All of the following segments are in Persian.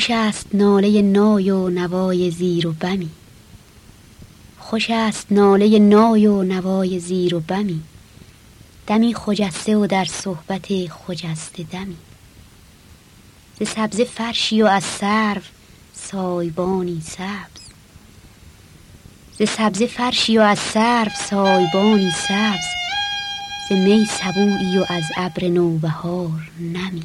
خوش است ناله نای و نوای زیر و بمی. خوش است ناله نای و نوای زیر و بمی. دمی خجسته و در صحبت خجسته دمی. ز سبز فرشی و از سرو سایبانی سبز. ز سبز فرشی و از سرو سایبانی سبز. ز می سبویی و از ابر نوبهار نمی.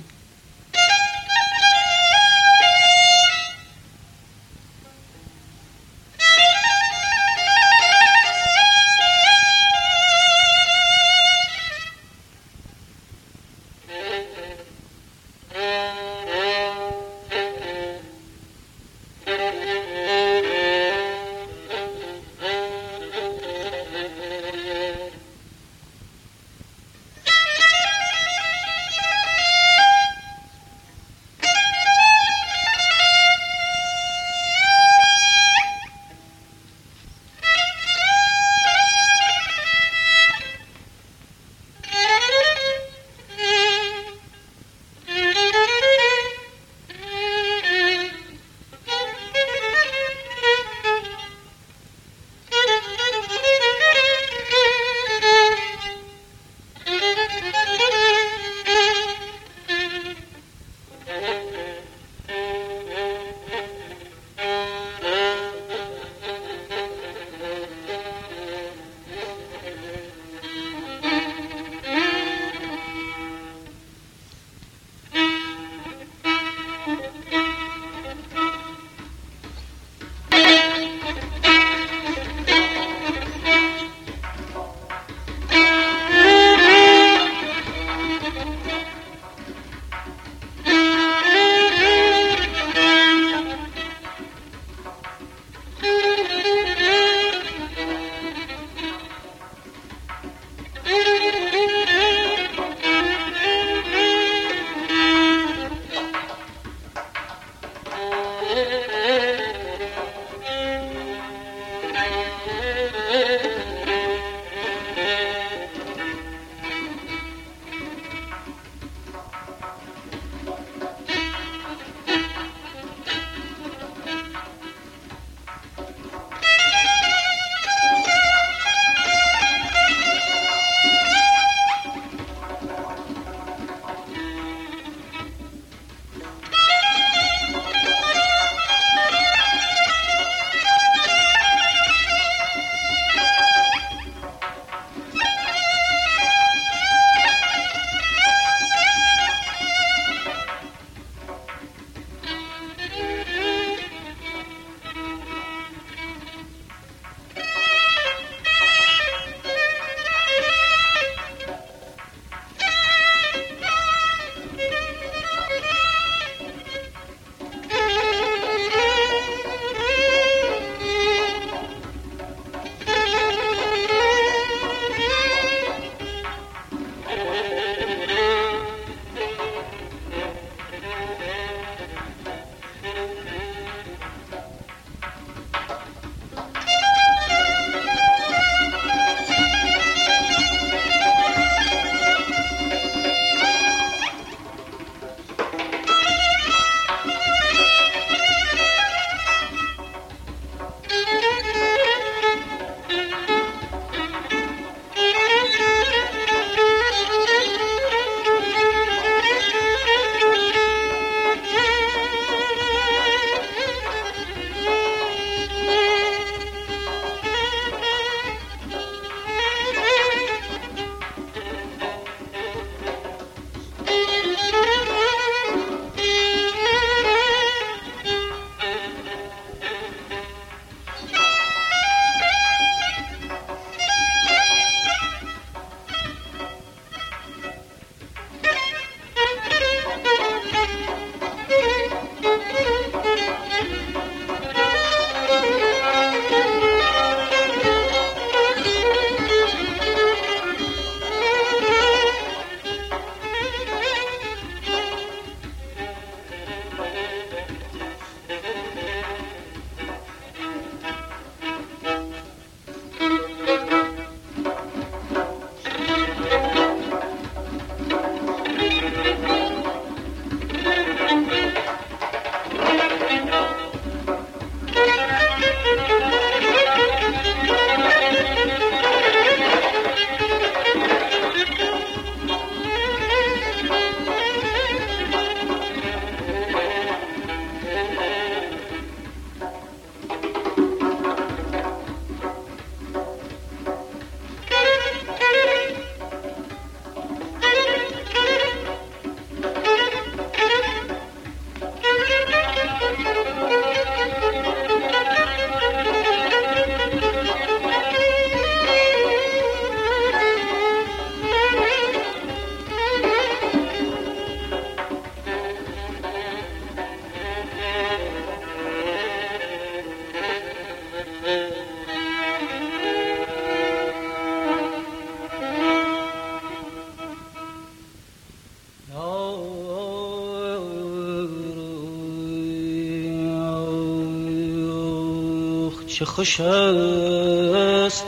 چه خوش است.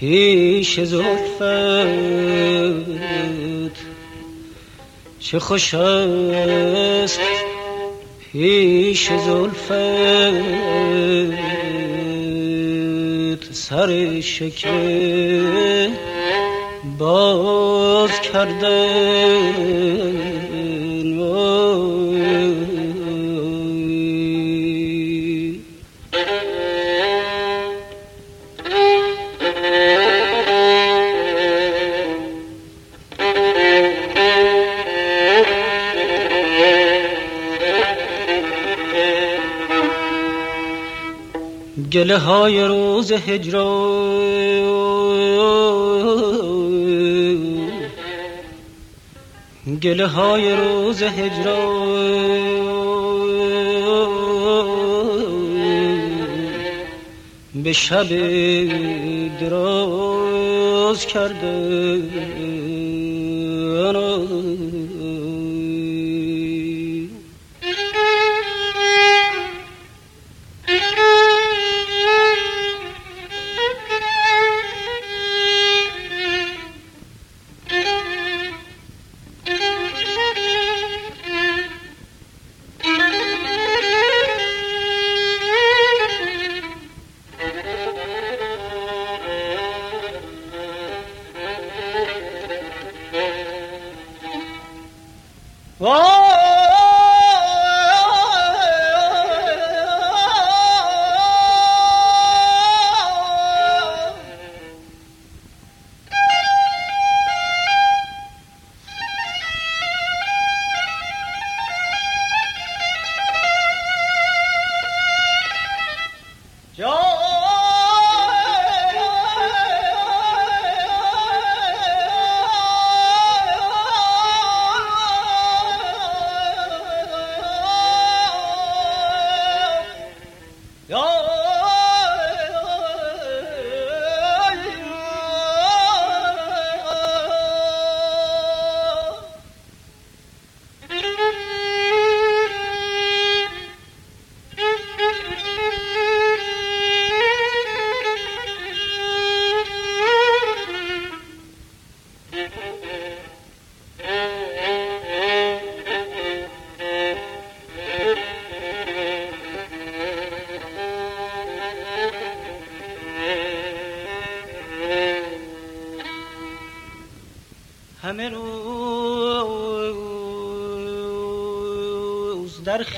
پیش زلفت چه خوش است. پیش زلفت سر شکر باز کرده. گله های روز هجران گله های روز هجران به شب دراز کرده.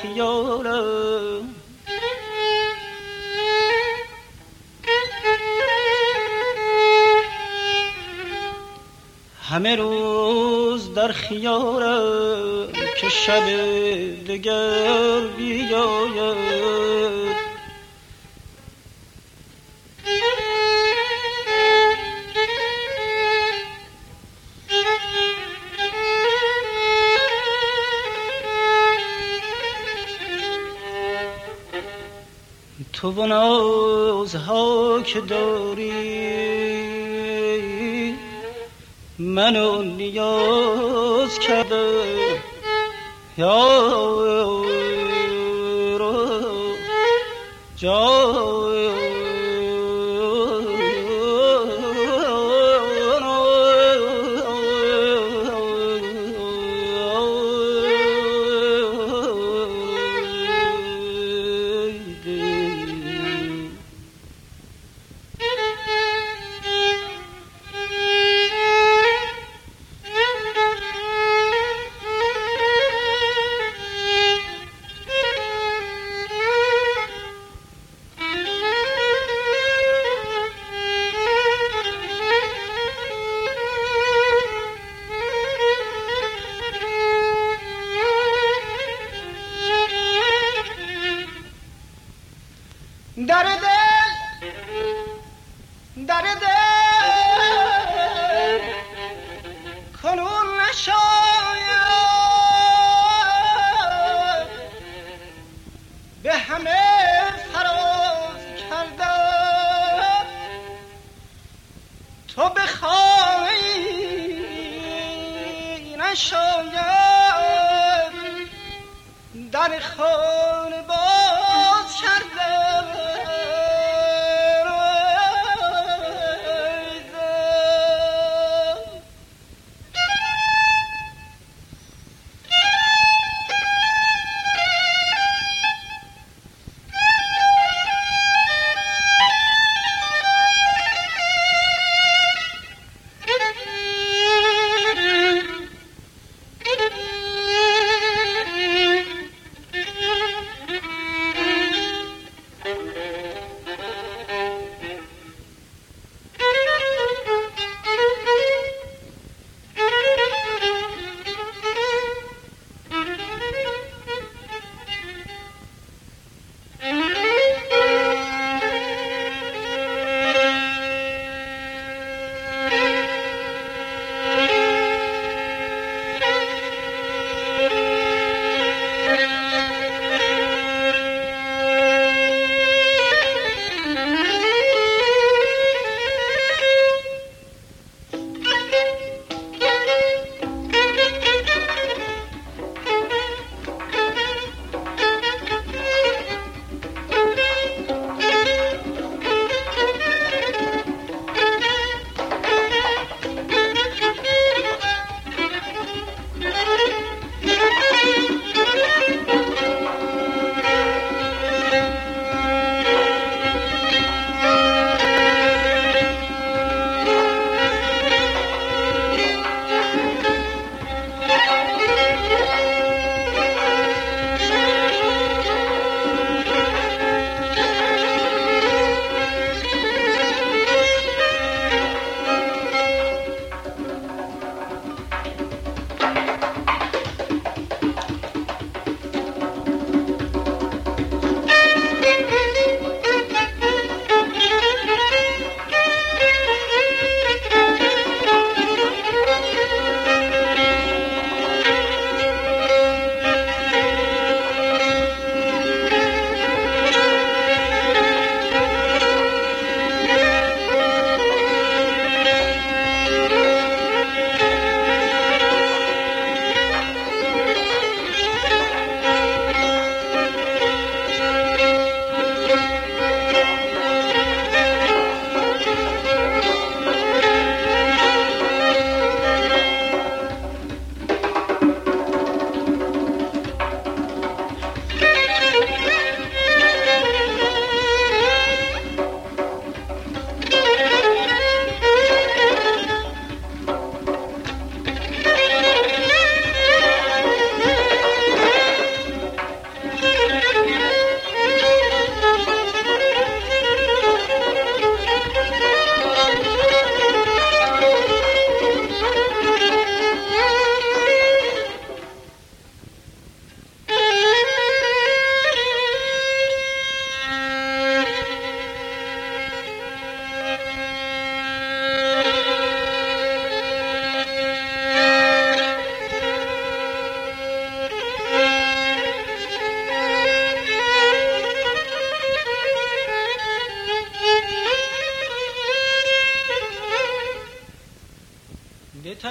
خیالم همه روز در خیالم که شب دگر بیاید. تو و نازها که داری. منو نیاز کرده. یا در خانه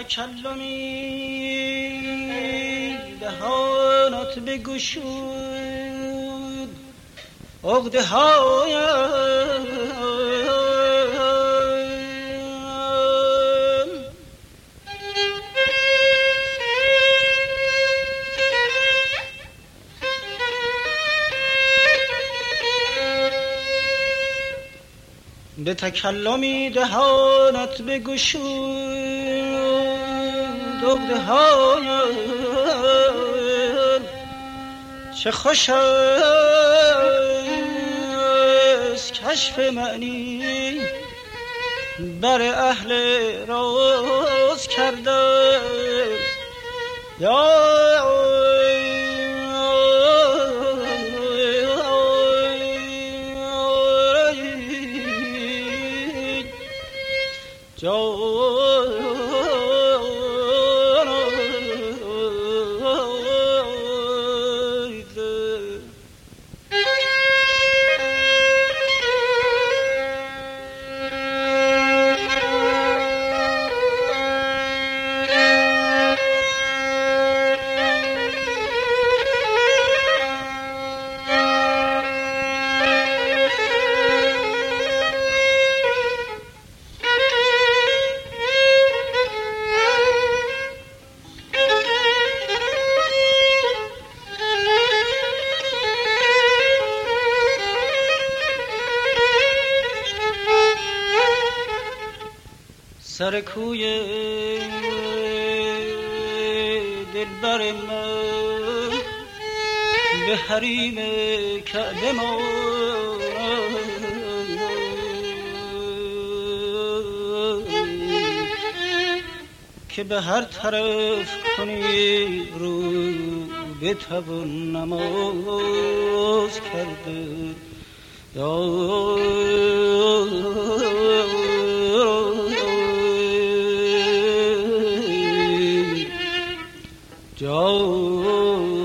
تکلمی دهانت بگشود. عقده به تکلمی دهانت بگشود. های چه خوش است کشف معنی بر اهل راز کرده. یا در کوی دلبر من به حریم کعبه ما. که به هر طرف کنی رو به تب و نماز کرده. یا Joe.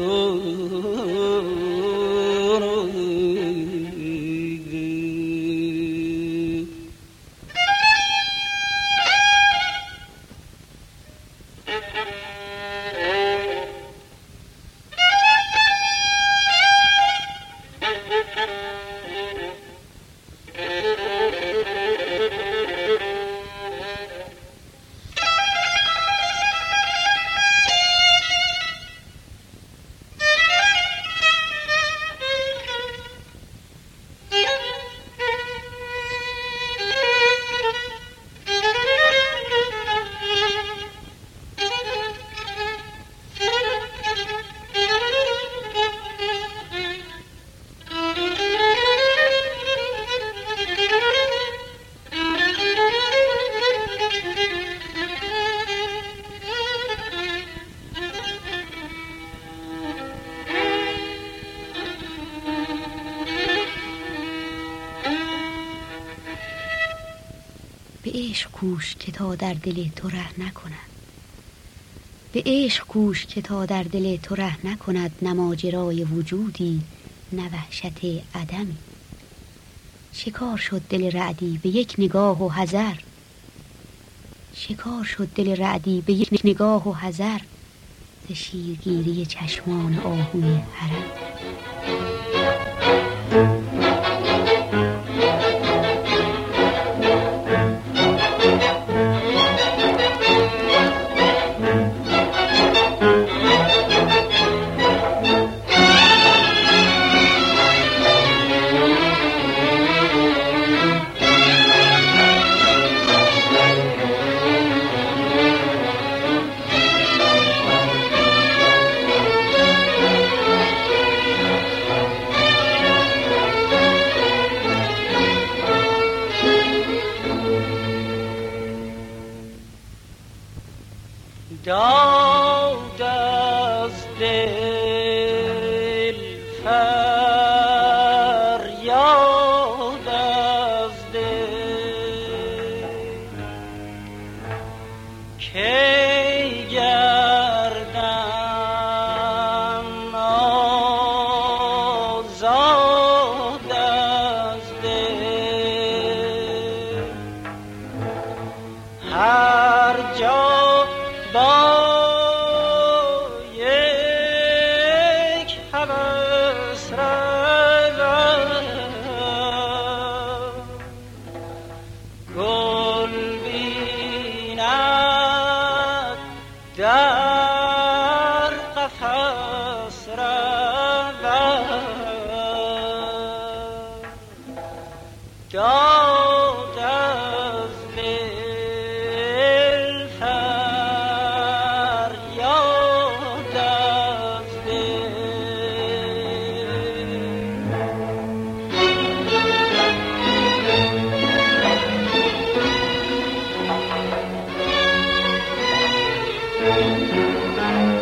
کوش که تا در دل تو ره نکند. به عشق کوش که تا در دل تو ره نکند نماجرای وجودی نه وحشت عدمی. شکار شد دل رعدی به یک نگاه و حذر. شکار شد دل رعدی به یک نگاه و حذر. ز شیرگیری چشمان آهوی حرم.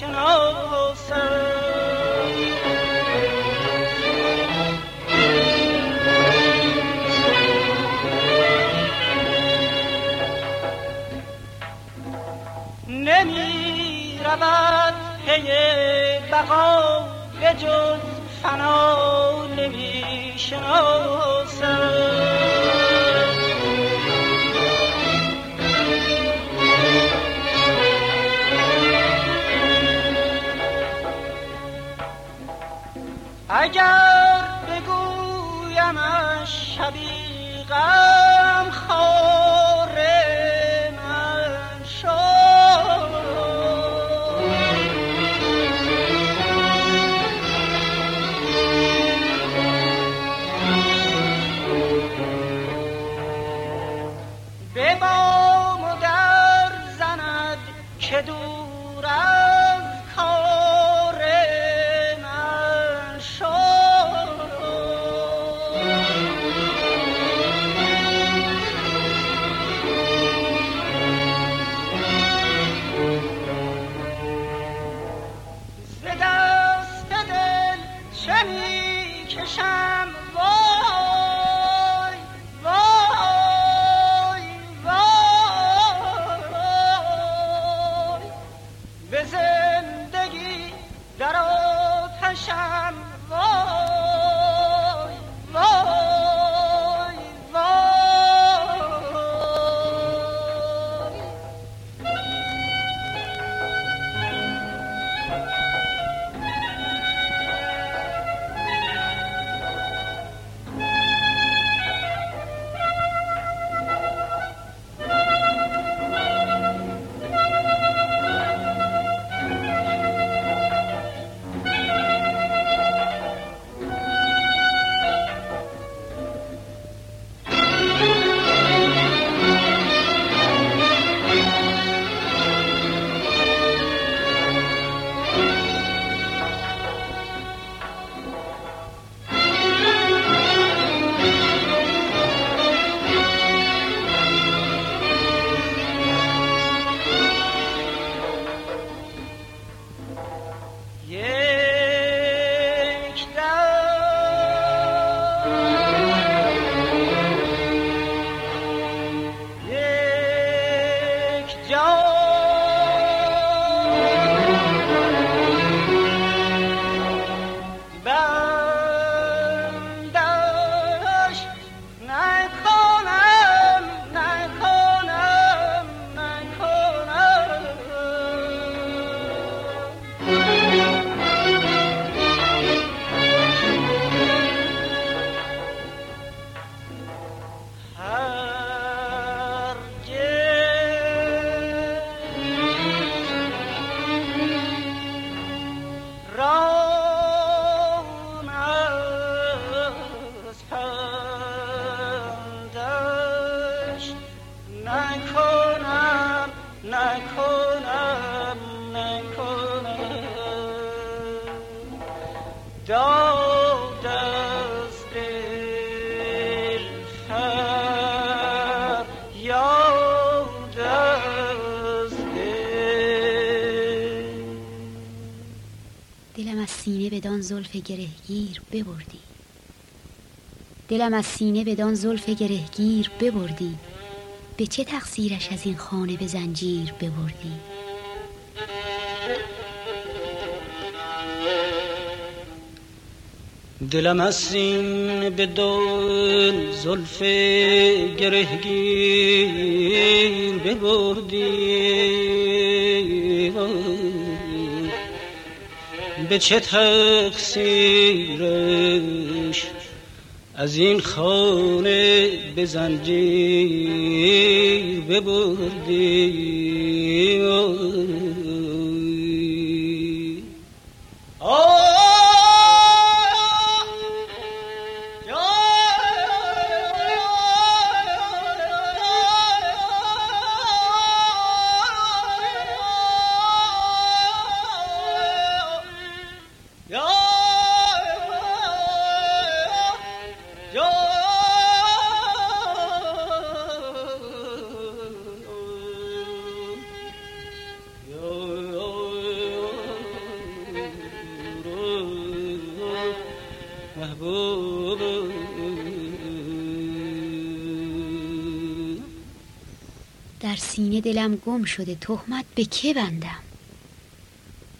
شناسم نمی رود پی بقا به جز فنا نمی شناسم بگویمش Show. Rob. زلف گرهگیر ببردی. دلم از سینه بدان زلف گرهگیر ببردی. به چه تقصیرش از این خانه به زنجیر ببردی؟ دلم از سینه به زلف گرهگیر ببردی. به چه تقصیرش؟ از این خانه به زنجیر ببردی. در سینه دلم گم شده تهمت به که بندم؟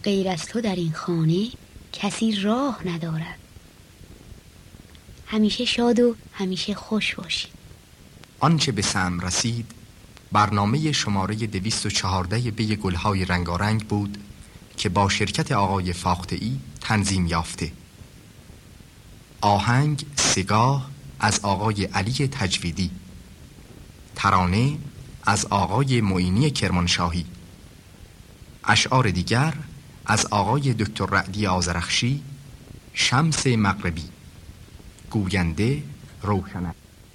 غیر از تو در این خانه کسی راه ندارد. همیشه شاد و همیشه خوش باشید آنچه به سم رسید برنامه شماره 214 بی گلهای رنگارنگ بود که با شرکت آقای فاخته تنظیم یافته. آهنگ سگاه از آقای علی تجویدی. ترانه از آقای معینی کرمانشاهی. اشعار دیگر از آقای دکتر رعدی آزرخشی شمس مغربی. گوینده روشنک.